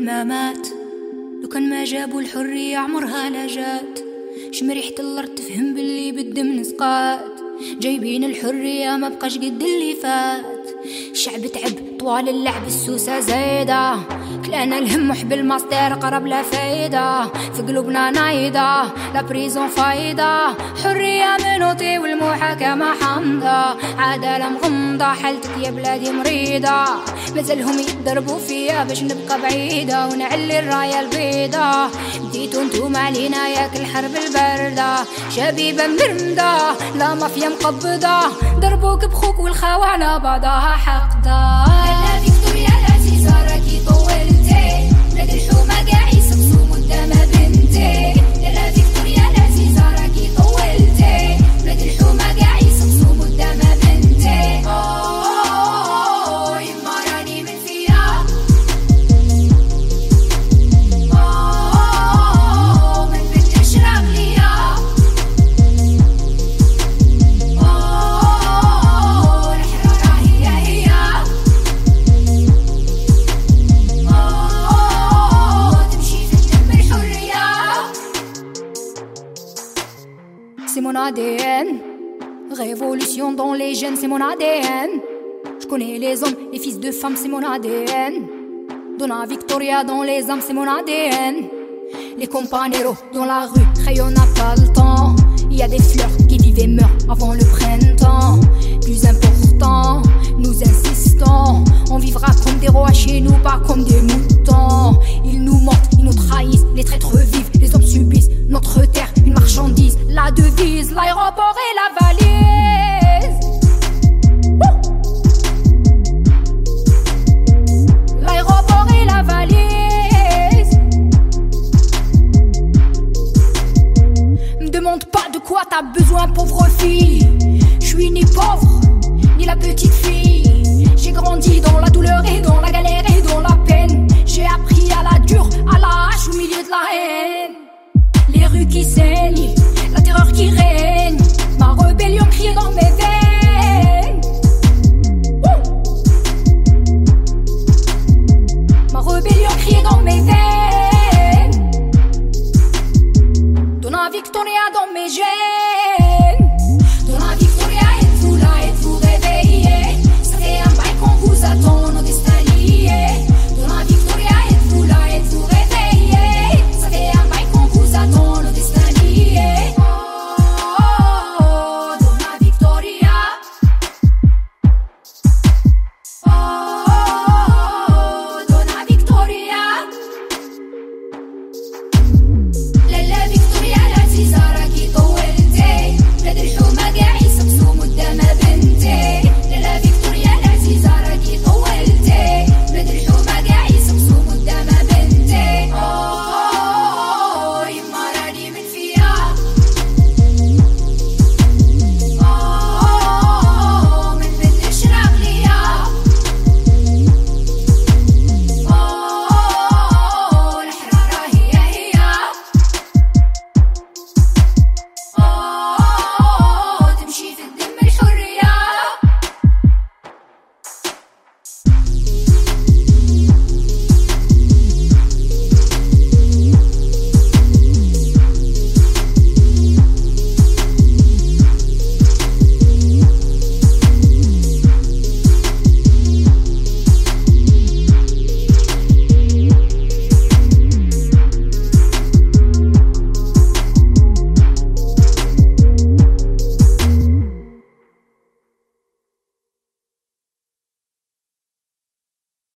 مات. لو كان ما جابوا الحرية عمرها لا جات. شم ريحة الأرض تفهم باللي بالدم نسقات. جايبين الحرية ما بقاش قد اللي فات. الشعب تعب طوال اللعب السوسة زايدة. كلانا الهم وحب الماستر قرب لا فايدة. في قلوبنا نايدة لا بريزون فايدة. حرية منوتي والمحاكمة حامضة عدالة مغمضة. حالتك يا بلادي مريضة. مازالهم يضربوا فيا باش نبقى بعيدة ونعلي الراية البيضة. بديتو انتوما علينا ياك الحرب الباردة. شبيبة مرمدة لا مافيا مقبضة. ضربوك بخوك والخاوة على بعضها حقدة. C'est mon ADN Révolution dans les gènes, c'est mon ADN Je connais les hommes, les fils de femmes, c'est mon ADN Donna Victoria dans les âmes, c'est mon ADN Les companeros dans la rue, crayon n'a pas le temps. Il y a des fleurs qui vivent et meurent avant le printemps. Plus important, nous insistons. On vivra comme des rois chez nous, pas comme des demande pas de quoi t'as besoin, pauvre fille. Je suis ni pauvre, ni la petite fille. J'ai grandi dans la douleur et dans la galère Victoria dans mes.